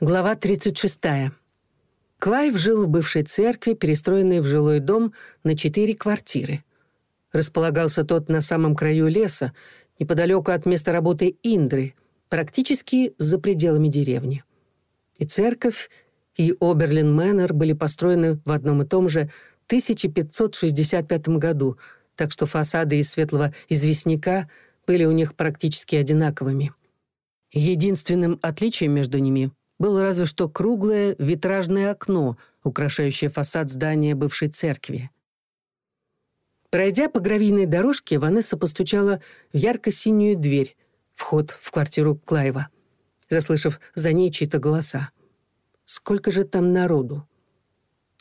Глава 36. Клайв жил в бывшей церкви, перестроенной в жилой дом на четыре квартиры. Располагался тот на самом краю леса, неподалеку от места работы Индры, практически за пределами деревни. И церковь, и Оберлин Мэннер были построены в одном и том же 1565 году, так что фасады из светлого известняка были у них практически одинаковыми. Единственным отличием между ними было разве что круглое витражное окно, украшающее фасад здания бывшей церкви. Пройдя по гравийной дорожке, Ванесса постучала в ярко-синюю дверь, вход в квартиру Клайва, заслышав за ней чьи-то голоса. Сколько же там народу?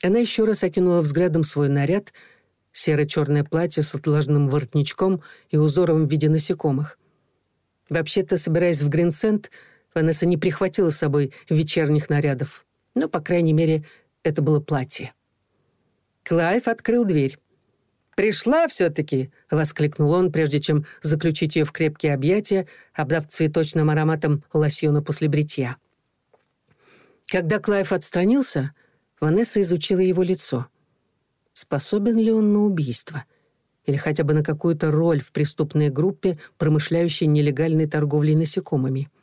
Она еще раз окинула взглядом свой наряд, серо-черное платье с отложенным воротничком и узором в виде насекомых. Вообще-то, собираясь в Гринсент, Ванесса не прихватила с собой вечерних нарядов, но, по крайней мере, это было платье. Клайв открыл дверь. «Пришла все-таки!» — воскликнул он, прежде чем заключить ее в крепкие объятия, обдав цветочным ароматом лосьона после бритья. Когда Клайв отстранился, Ванесса изучила его лицо. Способен ли он на убийство? Или хотя бы на какую-то роль в преступной группе, промышляющей нелегальной торговлей насекомыми? —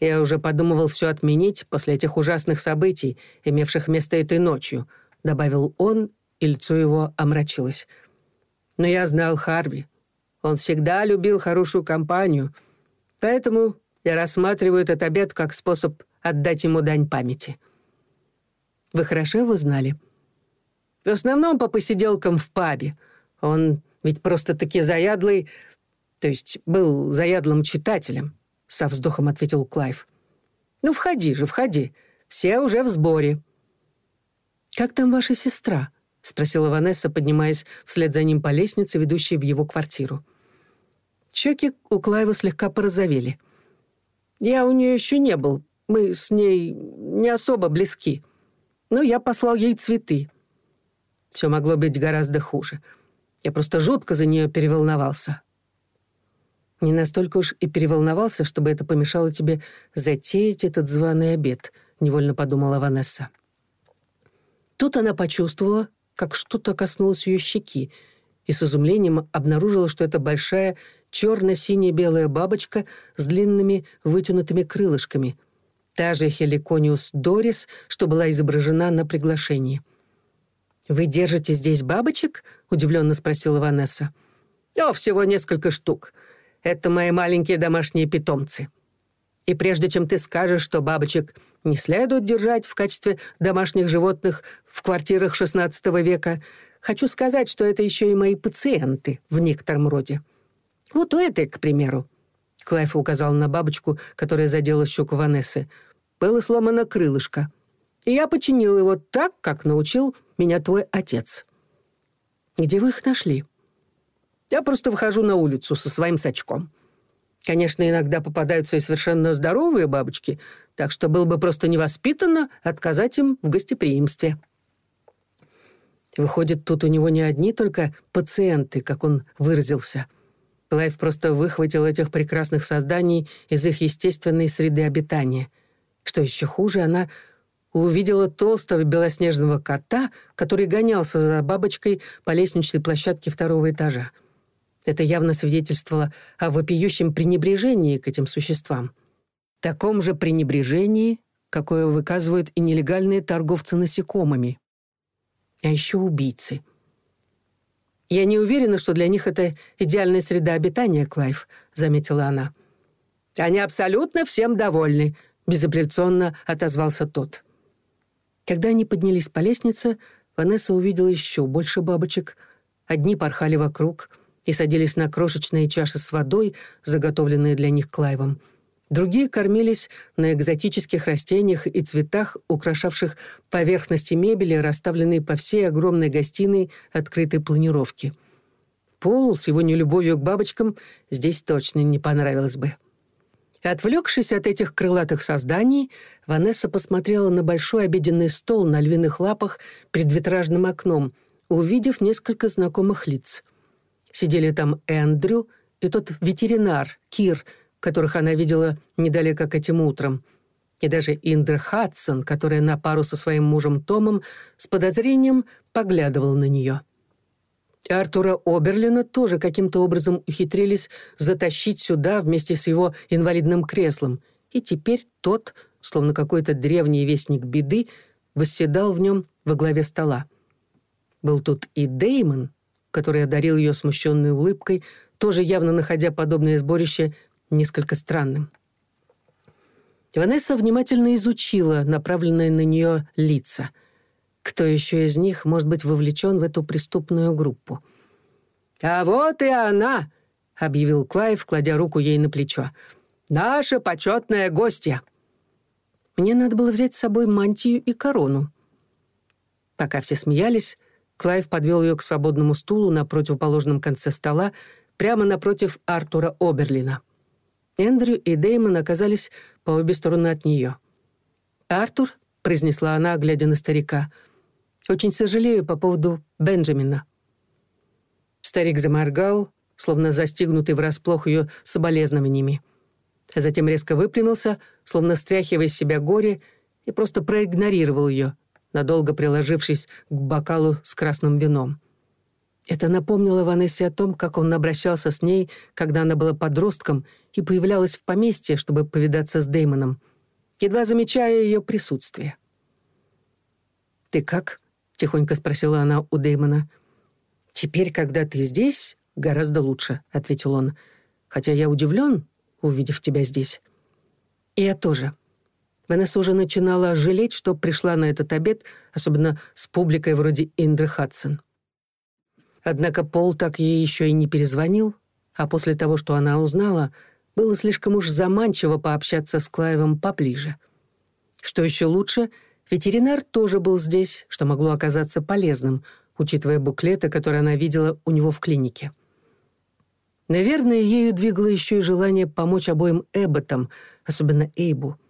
я уже подумывал все отменить после этих ужасных событий, имевших место этой ночью», — добавил он, и лицо его омрачилось. «Но я знал Харви. Он всегда любил хорошую компанию, поэтому я рассматриваю этот обед как способ отдать ему дань памяти». «Вы хорошо его знали?» «В основном по посиделкам в пабе. Он ведь просто-таки заядлый, то есть был заядлым читателем». со вздохом ответил Клайв. «Ну, входи же, входи. Все уже в сборе». «Как там ваша сестра?» — спросила Ванесса, поднимаясь вслед за ним по лестнице, ведущей в его квартиру. Щеки у Клайва слегка порозовели. «Я у нее еще не был. Мы с ней не особо близки. Но я послал ей цветы. Все могло быть гораздо хуже. Я просто жутко за нее переволновался. Не настолько уж и переволновался, чтобы это помешало тебе затеять этот званый обед», — невольно подумала Ванесса. Тут она почувствовала, как что-то коснулось ее щеки, и с изумлением обнаружила, что это большая черно-сине-белая бабочка с длинными вытянутыми крылышками. Та же Хеликониус Дорис, что была изображена на приглашении. «Вы держите здесь бабочек?» — удивленно спросила Ванесса. «О, всего несколько штук. Это мои маленькие домашние питомцы. И прежде чем ты скажешь, что бабочек не следует держать в качестве домашних животных в квартирах XVI века, хочу сказать, что это еще и мои пациенты в некотором роде. Вот у этой, к примеру. Клайф указал на бабочку, которая задела щеку Ванессы. Было сломано крылышко. И я починил его так, как научил меня твой отец. Где вы их нашли? Я просто выхожу на улицу со своим сачком. Конечно, иногда попадаются и совершенно здоровые бабочки, так что было бы просто невоспитанно отказать им в гостеприимстве. Выходит, тут у него не одни только пациенты, как Это явно свидетельствовало о вопиющем пренебрежении к этим существам. Таком же пренебрежении, какое выказывают и нелегальные торговцы насекомыми. А еще убийцы. «Я не уверена, что для них это идеальная среда обитания, Клайв», — заметила она. «Они абсолютно всем довольны», — безапелляционно отозвался тот. Когда они поднялись по лестнице, Ванесса увидела еще больше бабочек. Одни порхали вокруг — и садились на крошечные чаши с водой, заготовленные для них Клайвом. Другие кормились на экзотических растениях и цветах, украшавших поверхности мебели, расставленные по всей огромной гостиной открытой планировки. Полу с его нелюбовью к бабочкам здесь точно не понравилось бы. Отвлекшись от этих крылатых созданий, Ванесса посмотрела на большой обеденный стол на львиных лапах перед витражным окном, увидев несколько знакомых лиц — Сидели там Эндрю и тот ветеринар, Кир, которых она видела недалеко к этим утрам, И даже Индра Хадсон, которая на пару со своим мужем Томом с подозрением поглядывал на нее. Артура Оберлина тоже каким-то образом ухитрились затащить сюда вместе с его инвалидным креслом, и теперь тот, словно какой-то древний вестник беды, восседал в нем во главе стола. Был тут и Деймон, который одарил ее смущенной улыбкой, тоже явно находя подобное сборище несколько странным. Иванесса внимательно изучила направленные на нее лица. Кто еще из них может быть вовлечен в эту преступную группу? «А вот и она!» — объявил Клайв, кладя руку ей на плечо. «Наша почетная гостья!» Мне надо было взять с собой мантию и корону. Пока все смеялись, Клайв подвел ее к свободному стулу на противоположном конце стола, прямо напротив Артура Оберлина. Эндрю и Деймон оказались по обе стороны от нее. «Артур», — произнесла она, глядя на старика, — очень сожалею по поводу Бенджамина». Старик заморгал, словно застигнутый врасплох ее соболезнованиями. А затем резко выпрямился, словно стряхивая из себя горе, и просто проигнорировал ее, надолго приложившись к бокалу с красным вином. Это напомнило Ванессе о том, как он обращался с ней, когда она была подростком и появлялась в поместье, чтобы повидаться с Дэймоном, едва замечая ее присутствие. «Ты как?» — тихонько спросила она у Дэймона. «Теперь, когда ты здесь, гораздо лучше», — ответил он. «Хотя я удивлен, увидев тебя здесь». «И я тоже». Венесса уже начинала жалеть, что пришла на этот обед, особенно с публикой вроде Индры Хадсон. Однако Пол так ей еще и не перезвонил, а после того, что она узнала, было слишком уж заманчиво пообщаться с Клайвом поближе. Что еще лучше, ветеринар тоже был здесь, что могло оказаться полезным, учитывая буклеты, которые она видела у него в клинике. Наверное, ею двигало еще и желание помочь обоим Эбботам, особенно Эйбу —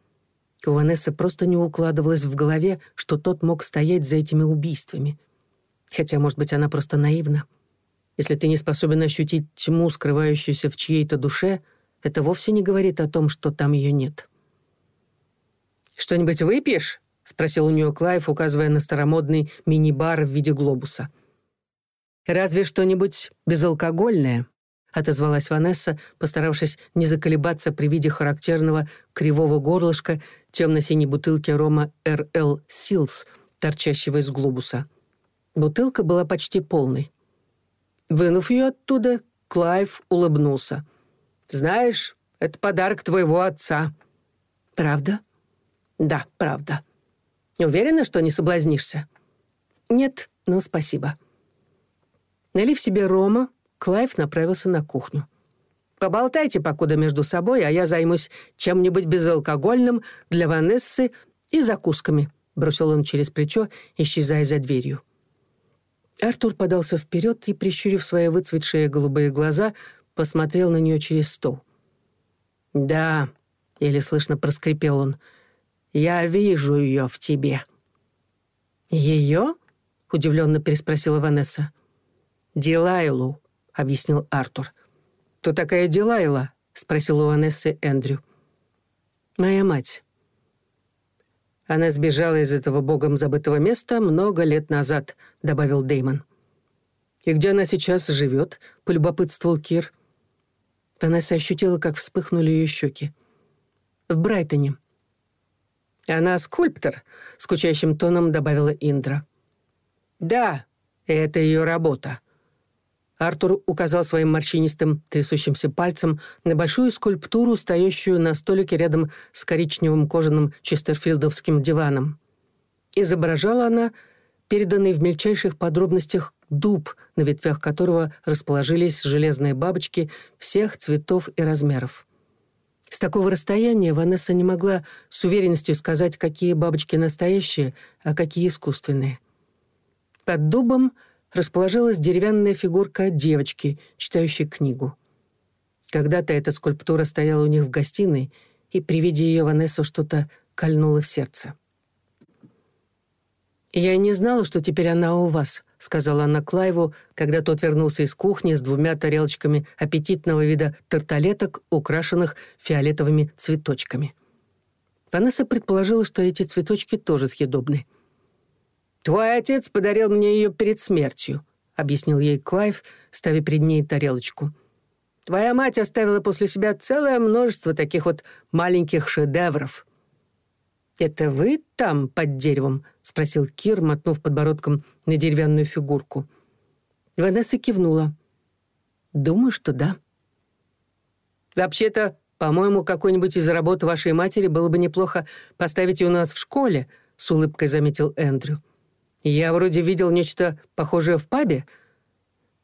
У Ванессы просто не укладывалось в голове, что тот мог стоять за этими убийствами. Хотя, может быть, она просто наивна. Если ты не способен ощутить тьму, скрывающуюся в чьей-то душе, это вовсе не говорит о том, что там ее нет. «Что-нибудь выпьешь?» — спросил у нее Клайв, указывая на старомодный мини-бар в виде глобуса. «Разве что-нибудь безалкогольное?» — отозвалась Ванесса, постаравшись не заколебаться при виде характерного кривого горлышка темно-синей бутылки рома «РЛ Силс», торчащего из глобуса. Бутылка была почти полной. Вынув ее оттуда, Клайв улыбнулся. «Знаешь, это подарок твоего отца». «Правда?» «Да, правда». Не уверена, что не соблазнишься?» «Нет, но спасибо». Налив себе рома, Клайв направился на кухню. «Поболтайте покуда между собой, а я займусь чем-нибудь безалкогольным для Ванессы и закусками», бросил он через плечо, исчезая за дверью. Артур подался вперед и, прищурив свои выцветшие голубые глаза, посмотрел на нее через стол. «Да», — еле слышно проскрипел он, — я вижу ее в тебе». «Ее?» — удивленно переспросила Ванесса. «Дилайлу», — объяснил Артур. «Кто такая Дилайла?» — спросил у Ванессы Эндрю. «Моя мать». «Она сбежала из этого богом забытого места много лет назад», — добавил Деймон. «И где она сейчас живет?» — полюбопытствовал Кир. Ванесса ощутила, как вспыхнули ее щеки. «В Брайтоне», «Она скульптор», — скучающим тоном добавила Индра. «Да, это ее работа». Артур указал своим морщинистым, трясущимся пальцем на большую скульптуру, стоящую на столике рядом с коричневым кожаным честерфилдовским диваном. Изображала она переданный в мельчайших подробностях дуб, на ветвях которого расположились железные бабочки всех цветов и размеров. С такого расстояния Ванесса не могла с уверенностью сказать, какие бабочки настоящие, а какие искусственные. Под дубом — расположилась деревянная фигурка девочки, читающей книгу. Когда-то эта скульптура стояла у них в гостиной, и при виде ее Ванессу что-то кольнуло в сердце. «Я не знала, что теперь она у вас», — сказала она Клайву, когда тот вернулся из кухни с двумя тарелочками аппетитного вида тарталеток, украшенных фиолетовыми цветочками. Ванесса предположила, что эти цветочки тоже съедобны — «Твой отец подарил мне ее перед смертью», — объяснил ей Клайв, ставя перед ней тарелочку. «Твоя мать оставила после себя целое множество таких вот маленьких шедевров». «Это вы там, под деревом?» — спросил Кир, мотнув подбородком на деревянную фигурку. Ванесса кивнула. «Думаю, что да». «Вообще-то, по-моему, какой-нибудь из работ вашей матери было бы неплохо поставить у нас в школе», — с улыбкой заметил Эндрю. «Я вроде видел нечто похожее в пабе».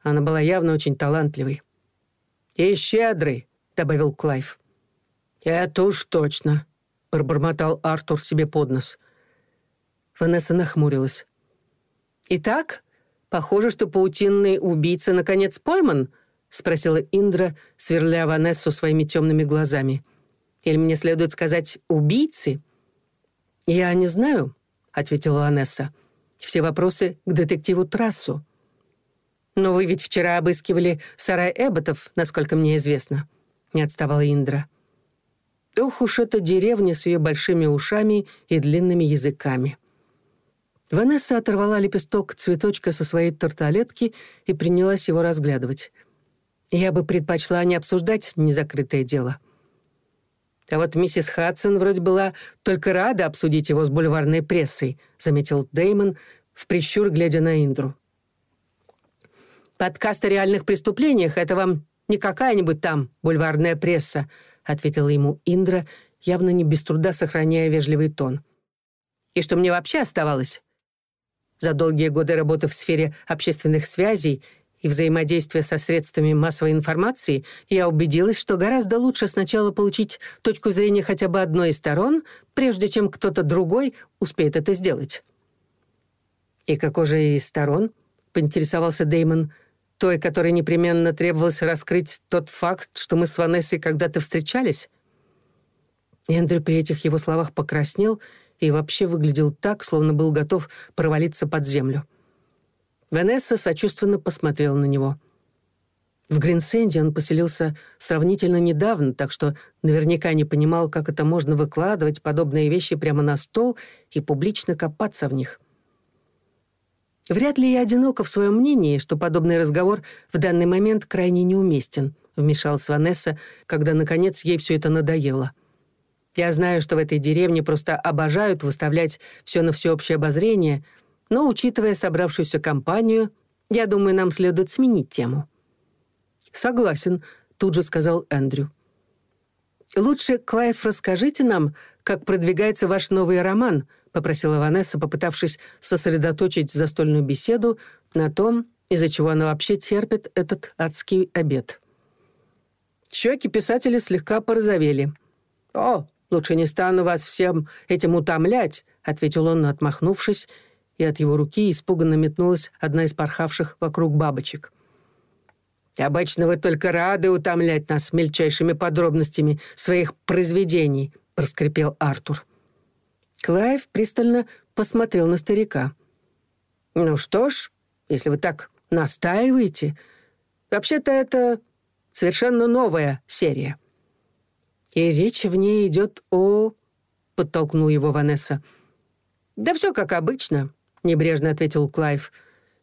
Она была явно очень талантливой. «И щедрый», — добавил Клайв. «Это уж точно», — пробормотал Артур себе под нос. Ванесса нахмурилась. «Итак, похоже, что паутинный убийца наконец пойман?» — спросила Индра, сверля Ванессу своими темными глазами. «Или мне следует сказать «убийцы»?» «Я не знаю», — ответила Ванесса. «Все Все вопросы к детективу Трассу. «Но вы ведь вчера обыскивали сарай Эбботов, насколько мне известно», — не отставала Индра. Ох уж эта деревня с ее большими ушами и длинными языками. Ванесса оторвала лепесток цветочка со своей тарталетки и принялась его разглядывать. «Я бы предпочла не обсуждать незакрытое дело», — а Вот миссис Хадсон вроде была только рада обсудить его с бульварной прессой, заметил Деймон, в прищур глядя на Индру. «Подкаст о реальных преступлениях — это вам не какая-нибудь там бульварная пресса», — ответила ему Индра, явно не без труда сохраняя вежливый тон. «И что мне вообще оставалось?» За долгие годы работы в сфере общественных связей — и взаимодействия со средствами массовой информации я убедилась, что гораздо лучше сначала получить точку зрения хотя бы одной из сторон, прежде чем кто-то другой успеет это сделать». «И какой же из сторон?» — поинтересовался Деймон — той, которой непременно требовалось раскрыть тот факт, что мы с Ванессой когда-то встречались? Ванесса сочувственно посмотрела на него. В Гринсенде он поселился сравнительно недавно, так что наверняка не понимал, как это можно выкладывать подобные вещи прямо на стол и публично копаться в них. «Вряд ли я одинока в своем мнении, что подобный разговор в данный момент крайне неуместен», вмешалась Ванесса, когда, наконец, ей все это надоело. «Я знаю, что в этой деревне просто обожают выставлять все на всеобщее обозрение», но, учитывая собравшуюся компанию, я думаю, нам следует сменить тему». «Согласен», — тут же сказал Эндрю. «Лучше, Клайв, расскажите нам, как продвигается ваш новый роман», — попросила Ванесса, попытавшись сосредоточить застольную беседу на том, из-за чего она вообще терпит этот адский обед. Щеки писателя слегка порозовели. «О, лучше не стану вас всем этим утомлять», — ответил он, отмахнувшись, — и от его руки испуганно метнулась одна из порхавших вокруг бабочек. «Обычно вы только рады утомлять нас мельчайшими подробностями своих произведений», — проскрипел Артур. Клайв пристально посмотрел на старика. «Ну что ж, если вы так настаиваете, вообще-то это совершенно новая серия». «И речь в ней идет о...» — подтолкнул его Ванесса. «Да все как обычно. небрежно ответил Клайв.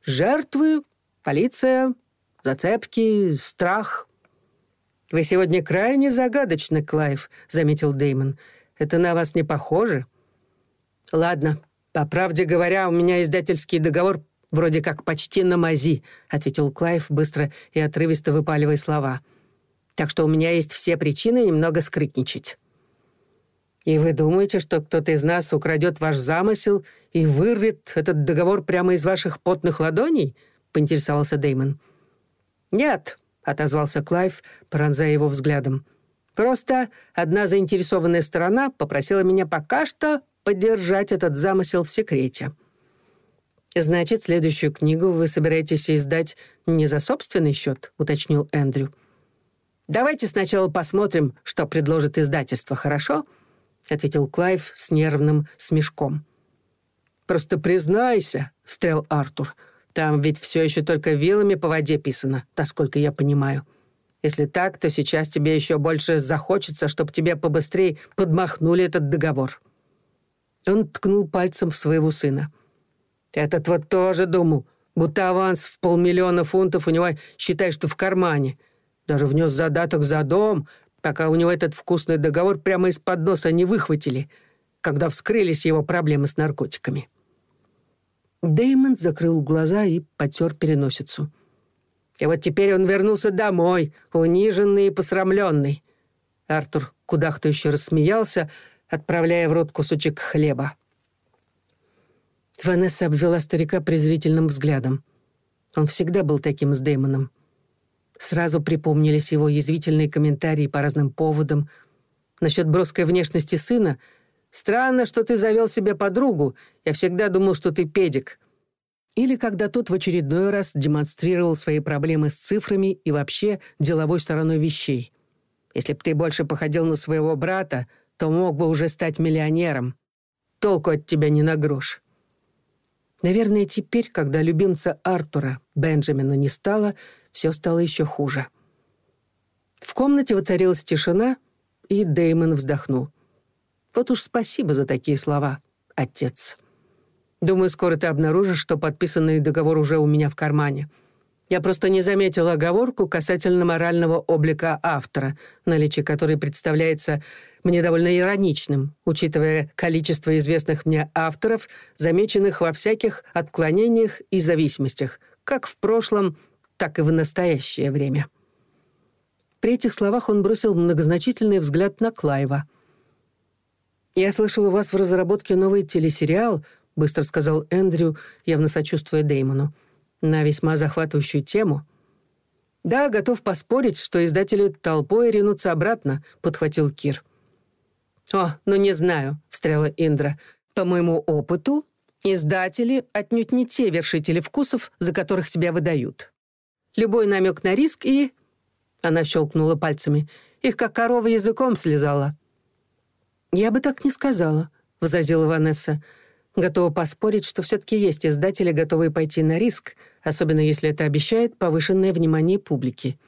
«Жертвы, полиция, зацепки, страх». «Вы сегодня крайне загадочны, Клайв», — заметил Деймон. «Это на вас не похоже?» «Ладно, по правде говоря, у меня издательский договор вроде как почти на мази», ответил Клайв, быстро и отрывисто выпаливая слова. «Так что у меня есть все причины немного скрытничать». «И вы думаете, что кто-то из нас украдет ваш замысел и вырвет этот договор прямо из ваших потных ладоней?» — поинтересовался Деймон. «Нет», — отозвался Клайв, пронзая его взглядом. «Просто одна заинтересованная сторона попросила меня пока что поддержать этот замысел в секрете. «Значит, следующую книгу вы собираетесь издать не за собственный счет?» — ответил Клайв с нервным смешком. «Просто признайся», — встрял Артур. «Там ведь все еще только вилами по воде писано, насколько я понимаю. Если так, то сейчас тебе еще больше захочется, чтобы тебе побыстрее подмахнули этот договор». Он ткнул пальцем в своего сына. «Этот вот тоже думал, будто аванс в полмиллиона фунтов у него, считай, что в кармане. Даже внес задаток за дом, пока у него этот вкусный договор прямо из-под носа не выхватили, когда вскрылись его проблемы с наркотиками. Дэймон закрыл глаза и потер переносицу. И вот теперь он вернулся домой, униженный и посрамленный. Артур кудахто еще рассмеялся, отправляя в рот кусочек хлеба. Ванесса обвела старика презрительным взглядом. Он всегда был таким с Дэймоном. Сразу припомнились его язвительные комментарии по разным поводам. Насчет броской внешности сына «Странно, что ты завел себе подругу. Я всегда думал, что ты педик». Или когда тот в очередной раз демонстрировал свои проблемы с цифрами и вообще деловой стороной вещей. «Если б ты больше походил на своего брата, то мог бы уже стать миллионером. Толку от тебя не на грош». Наверное, теперь, когда любимца Артура, Бенджамина, не стало, все стало еще хуже. В комнате воцарилась тишина, и Дэймон вздохнул. «Вот уж спасибо за такие слова, отец. Думаю, скоро ты обнаружишь, что подписанный договор уже у меня в кармане. Я просто не заметил оговорку касательно морального облика автора, наличие которой представляется мне довольно ироничным, учитывая количество известных мне авторов, замеченных во всяких отклонениях и зависимостях, как в прошлом, так и в настоящее время. При этих словах он бросил многозначительный взгляд на Клайва. «Я слышал, у вас в разработке новый телесериал», — быстро сказал Эндрю, явно сочувствуя Деймону, «на весьма захватывающую тему». «Да, готов поспорить, что издатели толпой ринутся обратно», — подхватил Кир. «О, ну не знаю», — встряла Индра. «По моему опыту, издатели отнюдь не те вершители вкусов, за которых себя выдают». Любой намек на риск и...» Она щелкнула пальцами. «Их как корова языком слезала». «Я бы так не сказала», — возразила Ванесса. Готова поспорить, что все-таки есть издатели, готовые пойти на риск, особенно если это обещает повышенное внимание публики.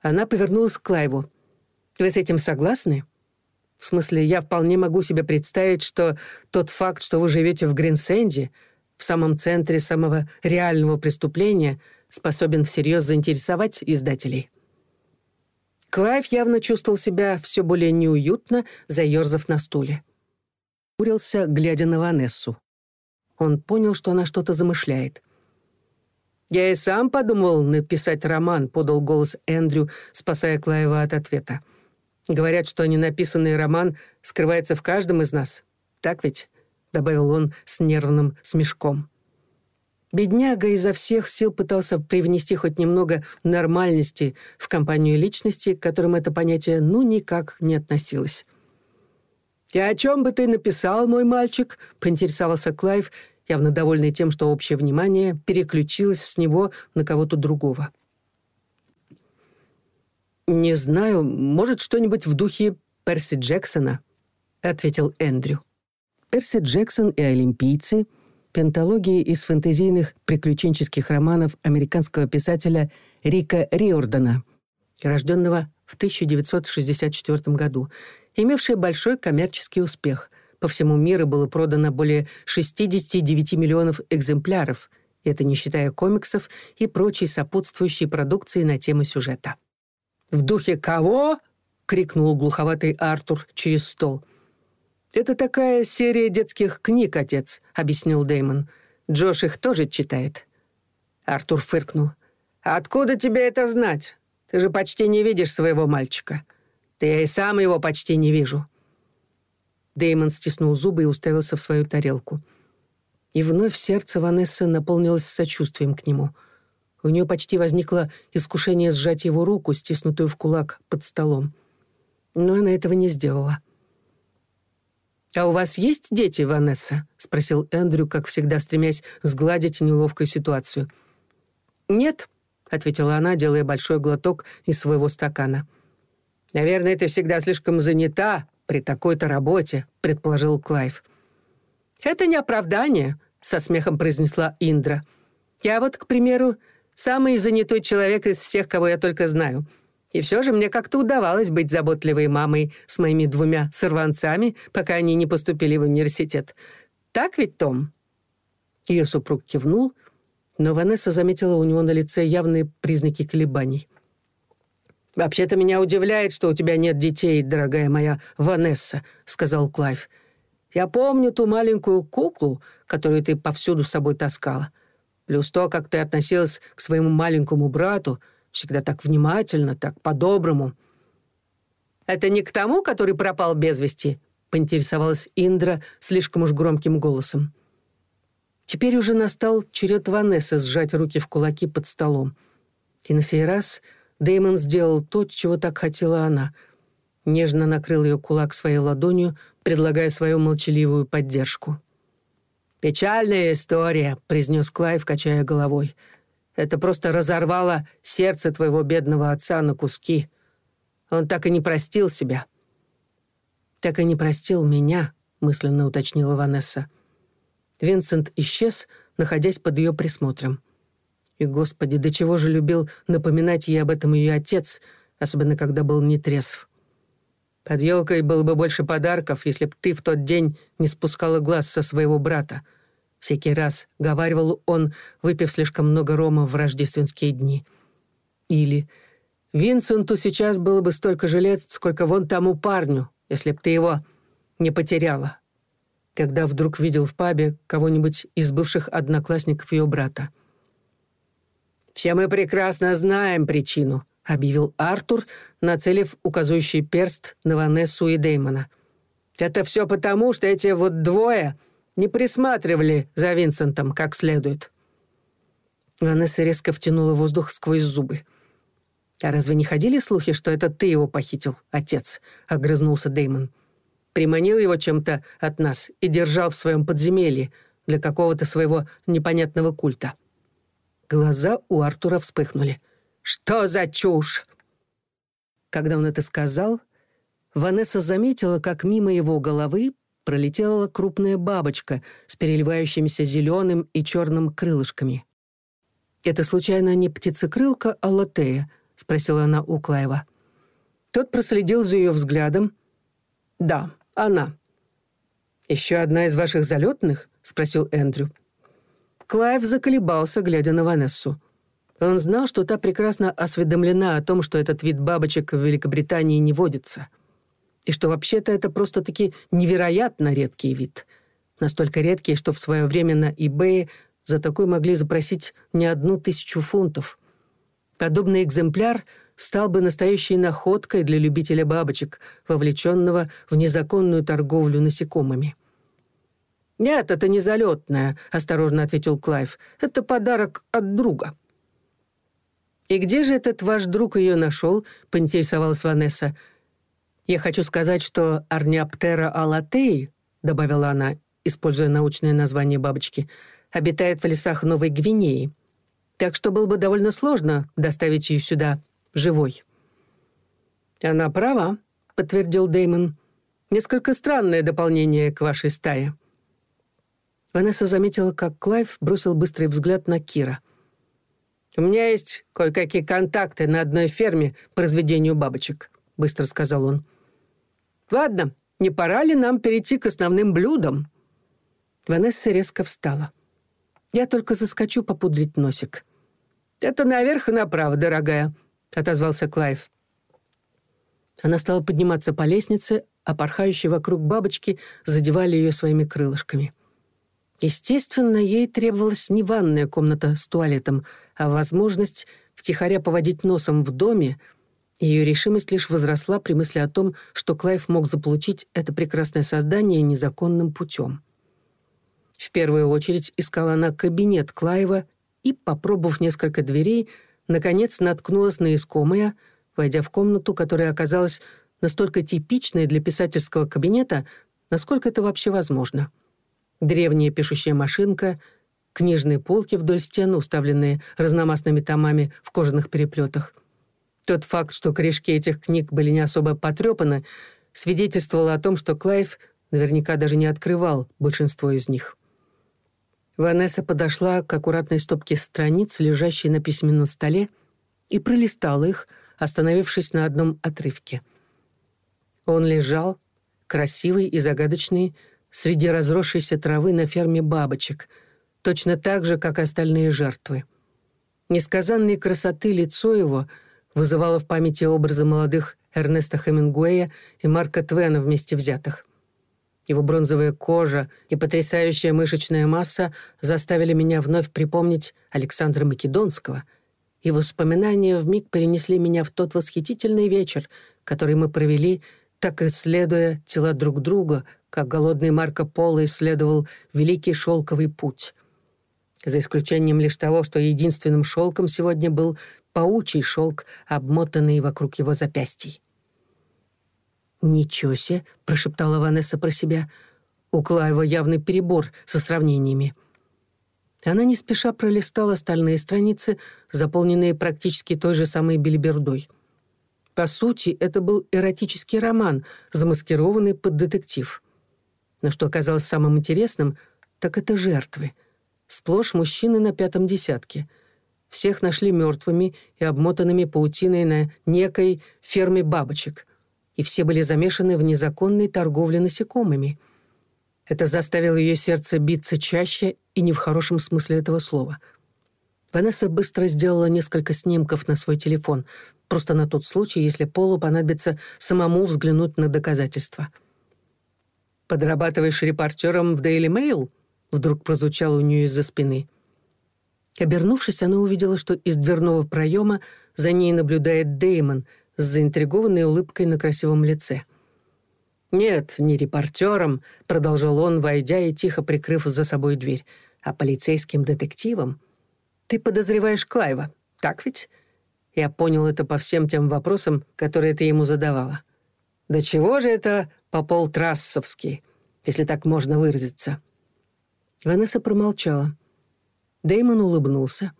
Она повернулась к Клайву. «Вы с этим согласны?» «В смысле, я вполне могу себе представить, что тот факт, что вы живете в Гринсенде, в самом центре самого реального преступления, способен всерьез заинтересовать издателей. Клайв явно чувствовал себя все более неуютно, заерзав на стуле. Курился, глядя на Ванессу. Он понял, что она что-то замышляет. «Я и сам подумал написать роман», — подал голос Эндрю, спасая Клаева от ответа. «Говорят, что ненаписанный роман скрывается в каждом из нас. Так ведь?» — добавил он с нервным смешком. Бедняга изо всех сил пытался привнести хоть немного нормальности в компанию личности, к которым это понятие ну никак не относилось. «И о чем бы ты написал, мой мальчик?» — поинтересовался Клайв, явно довольный тем, что общее внимание переключилось с него на кого-то другого. «Не знаю, может, что-нибудь в духе Перси Джексона», — ответил Эндрю. Перси Джексон и «Олимпийцы» — пенталогии из фэнтезийных приключенческих романов американского писателя Рика Риордана, рожденного в 1964 году, имевшая большой коммерческий успех. По всему миру было продано более 69 миллионов экземпляров, это не считая комиксов и прочей сопутствующей продукции на тему сюжета. «В духе кого?» — крикнул глуховатый Артур через стол — «Это такая серия детских книг, отец», — объяснил Дэймон. «Джош их тоже читает». Артур фыркнул. «Откуда тебе это знать? Ты же почти не видишь своего мальчика. Ты и сам его почти не вижу». Дэймон стиснул зубы и уставился в свою тарелку. И вновь сердце Ванессы наполнилось сочувствием к нему. У нее почти возникло искушение сжать его руку, стиснутую в кулак под столом. Но она этого не сделала. — «А у вас есть дети, Ванесса?» — спросил Эндрю, как всегда стремясь сгладить неловкую ситуацию. «Нет», — ответила она, делая большой глоток из своего стакана. «Наверное, ты всегда слишком занята при такой-то работе», — предположил Клайв. «Это не оправдание», — со смехом произнесла Индра. «Я вот, к примеру, самый занятой человек из всех, кого я только знаю». И все же мне как-то удавалось быть заботливой мамой с моими двумя сорванцами, пока они не поступили в университет. Так ведь, Том?» Ее супруг кивнул, но Ванесса заметила у него на лице явные признаки колебаний. «Вообще-то меня удивляет, что у тебя нет детей, дорогая моя Ванесса», — сказал Клайв. «Я помню ту маленькую куклу, которую ты повсюду с собой таскала. Плюс то, как ты относилась к своему маленькому брату — всегда так внимательно, так по-доброму. «Это не к тому, который пропал без вести?» — поинтересовалась Индра слишком уж громким голосом. Теперь уже настал черед Ванессы сжать руки в кулаки под столом. И на сей раз Дэймон сделал то, чего так хотела она. Нежно накрыл ее кулак своей ладонью, предлагая свою молчаливую поддержку. «Печальная история», — произнес Клайв, качая головой. Это просто разорвало сердце твоего бедного отца на куски. Он так и не простил себя. Так и не простил меня, мысленно уточнила Ванесса. Винсент исчез, находясь под ее присмотром. И, господи, до чего же любил напоминать ей об этом ее отец, особенно когда был нетрезв. Под елкой было бы больше подарков, если б ты в тот день не спускала глаз со своего брата — Всякий раз говаривал он, выпив слишком много рома в рождественские дни. Или «Винсенту сейчас было бы столько же лет, сколько вон тому парню, если б ты его не потеряла» когда вдруг видел в пабе кого-нибудь из бывших одноклассников ее брата. «Все мы прекрасно знаем причину», — объявил Артур, нацелив указывающий перст на Ванессу и Деймона. «Это все потому, что эти вот двое не присматривали за Винсентом как следует». Ванесса резко втянула воздух сквозь зубы. «А разве не ходили слухи, что это ты его похитил, отец?» — огрызнулся Деймон приманил его чем-то от нас и держал в своем подземелье для какого-то своего непонятного культа. Глаза у Артура вспыхнули. «Что за чушь?» Когда пролетела крупная бабочка с переливающимися зеленым и черным крылышками. «Это случайно не птицекрылка, а латея?» — спросила она у Клаева. Тот проследил за ее взглядом. «Да, она». «Еще одна из ваших залетных?» — спросил Эндрю. Клайв заколебался, глядя на Ванессу. Он знал, что та прекрасно осведомлена о том, что этот вид бабочек в Великобритании не водится — и что вообще-то это просто-таки невероятно редкий вид. Настолько редкий, что в свое время на eBay за такой могли запросить не одну тысячу фунтов. Подобный экземпляр стал бы настоящей находкой для любителя бабочек, вовлеченного в незаконную торговлю насекомыми. «Нет, это не залетная», — осторожно ответил Клайв. «Это подарок от друга». «И где же этот ваш друг ее нашел?» — поинтересовалась Ванесса. «Я хочу сказать, что Арниаптера алатеи», — добавила она, используя научное название бабочки, обитает в лесах Новой Гвинеи. Так что было бы довольно сложно доставить ее сюда живой». «Она права», — подтвердил Деймон. «Несколько странное дополнение к вашей стае». Ванесса заметила, как Клайв бросил быстрый взгляд на Кира. «У меня есть кое-какие контакты на одной ферме по разведению бабочек», — быстро сказал он. Ладно, не пора ли нам перейти к основным блюдам?» Ванесса резко встала. «Я только заскочу попудрить носик». «Это наверх и направо, дорогая», — отозвался Клайв. Она стала подниматься по лестнице, а порхающие вокруг бабочки задевали ее своими крылышками. Естественно, ей требовалась не ванная комната с туалетом, а возможность втихаря поводить носом в доме — ее решимость лишь возросла при мысли о том, что Клайв мог заполучить это прекрасное создание незаконным путем. В первую очередь искала она кабинет Клайва и, попробовав несколько дверей, наконец наткнулась на искомое, войдя в комнату, которая оказалась настолько типичной для писательского кабинета, насколько это вообще возможно. Древняя пишущая машинка, книжные полки вдоль стен, уставленные разномастными томами в кожаных переплетах — тот факт, что корешки этих книг были не особо потрепаны, свидетельствовал о том, что Клайв наверняка даже не открывал большинство из них. Ванесса подошла к аккуратной стопке страниц, лежащей на письменном столе, и пролистала их, остановившись на одном отрывке. Он лежал, красивый и загадочный, среди разросшейся травы на ферме бабочек, точно так же, как остальные жертвы. Несказанной красоты лицо его — вызывала в памяти образы молодых Эрнеста Хемингуэя и Марка Твена вместе взятых. Его бронзовая кожа и потрясающая мышечная масса заставили меня вновь припомнить Александра Македонского, и воспоминания вмиг перенесли меня в тот восхитительный вечер, который мы провели, так исследуя тела друг друга, как голодный Марко Поло исследовал великий шелковый путь. За исключением лишь того, что единственным шелком сегодня был паучий шелк, обмотанный вокруг его запястий. «Ничего себе!» — прошептала Ванесса про себя. У Клаева явный перебор со сравнениями. Она не спеша пролистала остальные страницы, заполненные практически той же самой бельбердой. По сути, это был эротический роман, замаскированный под детектив. Но что оказалось самым интересным, так это жертвы. Сплошь мужчины на пятом десятке. Всех нашли мертвыми и обмотанными паутиной на некой ферме бабочек — и все были замешаны в незаконной торговле насекомыми. Это заставило ее сердце биться чаще и не в хорошем смысле этого слова. Ванесса быстро сделала несколько снимков на свой телефон, просто на тот случай, если Полу понадобится самому взглянуть на доказательства. «Подрабатываешь репортером в Daily Mail?» вдруг прозвучало у нее из-за спины. Обернувшись, она увидела, что из дверного проема за ней наблюдает Деймон с заинтригованной улыбкой на красивом лице. «Нет, не репортером», — продолжал он, войдя и тихо прикрыв за собой дверь, «а полицейским детективом. Ты подозреваешь Клайва, так ведь?» Я понял это по всем тем вопросам, которые ты ему задавала. «Да чего же это по полтрассовски, если так можно выразиться?» Ванесса промолчала. Деймон улыбнулся.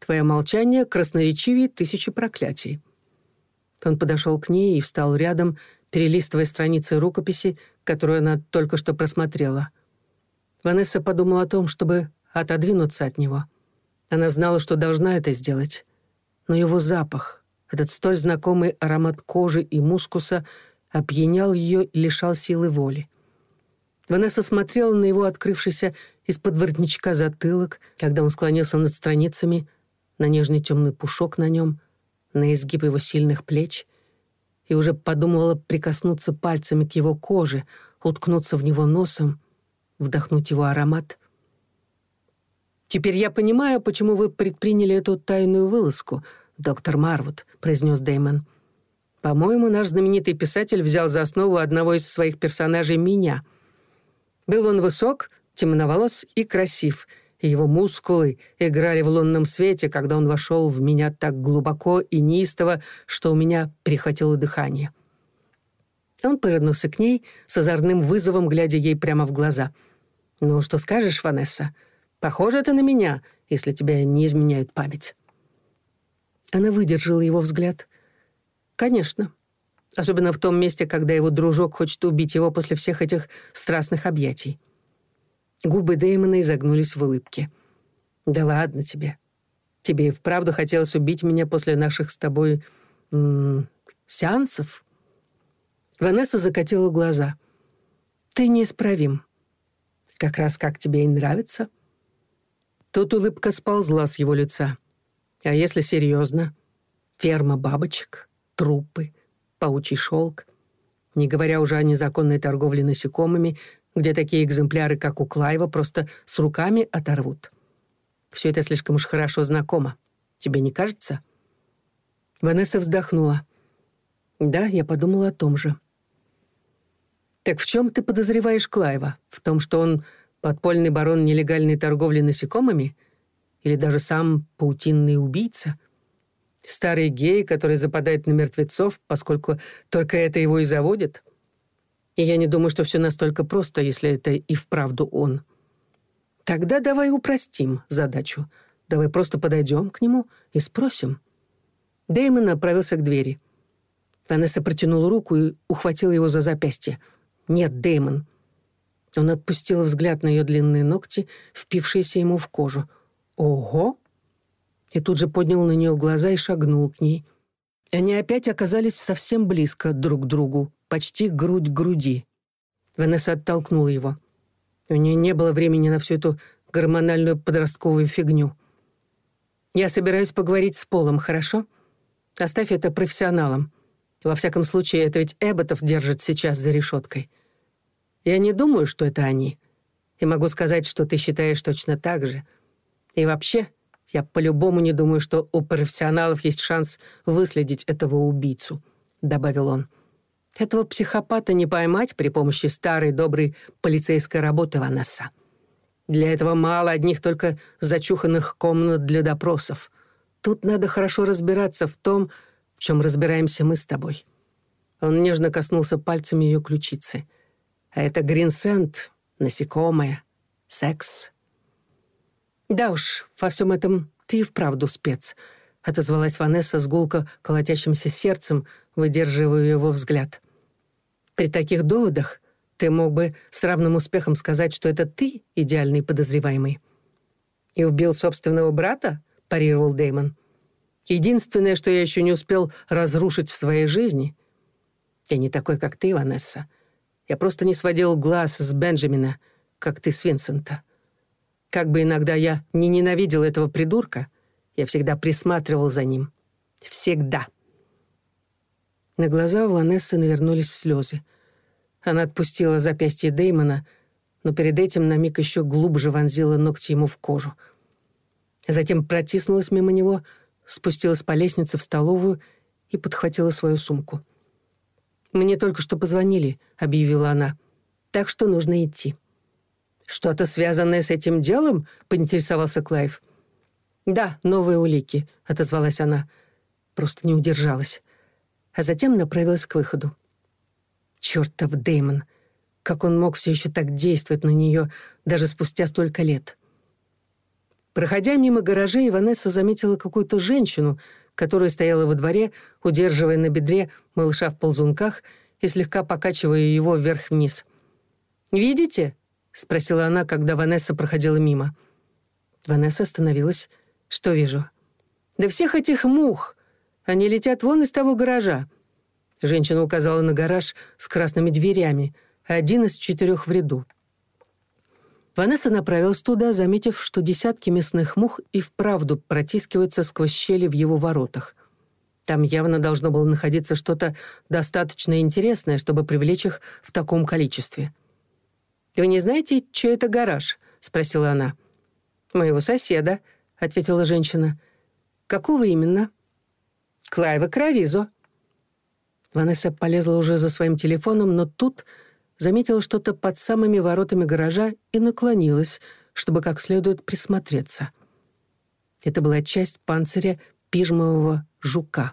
«Твое молчание красноречивее тысячи проклятий». Он подошел к ней и встал рядом, перелистывая страницы рукописи, которую она только что просмотрела. Ванесса подумала о том, чтобы отодвинуться от него. Она знала, что должна это сделать. Но его запах, этот столь знакомый аромат кожи и мускуса, опьянял ее и лишал силы воли. Ванесса смотрела на его открывшийся из-под воротничка затылок, когда он склонился над страницами, на нежный темный пушок на нем — на изгиб его сильных плеч и уже подумала прикоснуться пальцами к его коже, уткнуться в него носом, вдохнуть его аромат. «Теперь я понимаю, почему вы предприняли эту тайную вылазку, доктор Марвуд», — произнес Дэймон. «По-моему, наш знаменитый писатель взял за основу одного из своих персонажей меня. Был он высок, темноволос и красив — и его мускулы играли в лунном свете, когда он вошел в меня так глубоко и неистово, что у меня прихватило дыхание. Он повернулся к ней с озорным вызовом, глядя ей прямо в глаза. «Ну, что скажешь, Ванесса? Похоже это на меня, если тебя не изменяет память». Она выдержала его взгляд. «Конечно. Особенно в том месте, когда его дружок хочет убить его после всех этих страстных объятий». Губы Дэймона изогнулись в улыбке. «Да ладно тебе. Тебе и вправду хотелось убить меня после наших с тобой... М -м, сеансов?» Ванесса закатила глаза. «Ты неисправим. Как раз как тебе и нравится». Тут улыбка сползла с его лица. «А если серьезно? Ферма бабочек, трупы, паучий шелк, не говоря уже о незаконной торговле насекомыми, где такие экземпляры, как у Клайва, просто с руками оторвут. Все это слишком уж хорошо знакомо. Тебе не кажется?» Ванесса вздохнула. «Да, я подумала о том же». «Так в чем ты подозреваешь Клайва? В том, что он подпольный барон нелегальной торговли насекомыми? Или даже сам паутинный убийца?» Старый гей, который западает на мертвецов, поскольку только это его и заводит? И я не думаю, что все настолько просто, если это и вправду он. Тогда давай упростим задачу. Давай просто подойдем к нему и спросим. Дэймон направился к двери. Ванесса протянула руку и ухватила его за запястье. «Нет, Дэймон». Он отпустил взгляд на ее длинные ногти, почти грудь к груди. Ванесса оттолкнула его. У нее не было времени на всю эту гормональную подростковую фигню. «Я собираюсь поговорить с Полом, хорошо? Оставь это профессионалам. Во всяком случае, это ведь Эбботов держит сейчас за решеткой. Я не думаю, что это они. И могу сказать, что ты считаешь точно так же. И вообще, я по-любому не думаю, что у профессионалов есть шанс выследить этого убийцу», — добавил он этого психопата не поймать при помощи старой доброй полицейской работы Ванесса. Для этого мало одних только зачуханных комнат для допросов. Тут надо хорошо разбираться в том, в чем разбираемся мы с тобой». Он нежно коснулся пальцами ее ключицы. «А это гринсент, насекомое, секс». «Да уж, во всем этом ты и вправду спец», — отозвалась Ванесса с гулко колотящимся сердцем — выдерживая его взгляд. «При таких доводах ты мог бы с равным успехом сказать, что это ты идеальный подозреваемый». «И убил собственного брата?» — парировал Дэймон. «Единственное, что я еще не успел разрушить в своей жизни...» «Я не такой, как ты, Ванесса. Я просто не сводил глаз с Бенджамина, как ты с Винсента. Как бы иногда я не ненавидел этого придурка, я всегда присматривал за ним. Всегда. На глаза у Ванессы навернулись слезы. Она отпустила запястье Дэймона, но перед этим на миг еще глубже вонзила ногти ему в кожу. Затем протиснулась мимо него, спустилась по лестнице в столовую и подхватила свою сумку. «Мне только что позвонили», — объявила она. «Так что нужно идти». «Что-то связанное с этим делом?» — поинтересовался Клайв. «Да, новые улики», — отозвалась она. Просто не удержалась. А затем направилась к выходу. Чёртов Дэймон! Как он мог все еще так действовать на нее даже спустя столько лет? Проходя мимо гаражей, Ванесса заметила какую-то женщину, которая стояла во дворе, удерживая на бедре малыша в ползунках и слегка покачивая его вверх-вниз. «Видите?» — спросила она, когда Ванесса проходила мимо. Ванесса остановилась. «Что вижу?» «Да всех этих мух! Они летят вон из того гаража!» Женщина указала на гараж с красными дверями, один из четырех в ряду. Ванесса направилась туда, заметив, что десятки мясных мух и вправду протискиваются сквозь щели в его воротах. Там явно должно было находиться что-то достаточно интересное, чтобы привлечь их в таком количестве. «Вы не знаете, чей это гараж?» — спросила она. «Моего соседа», — ответила женщина.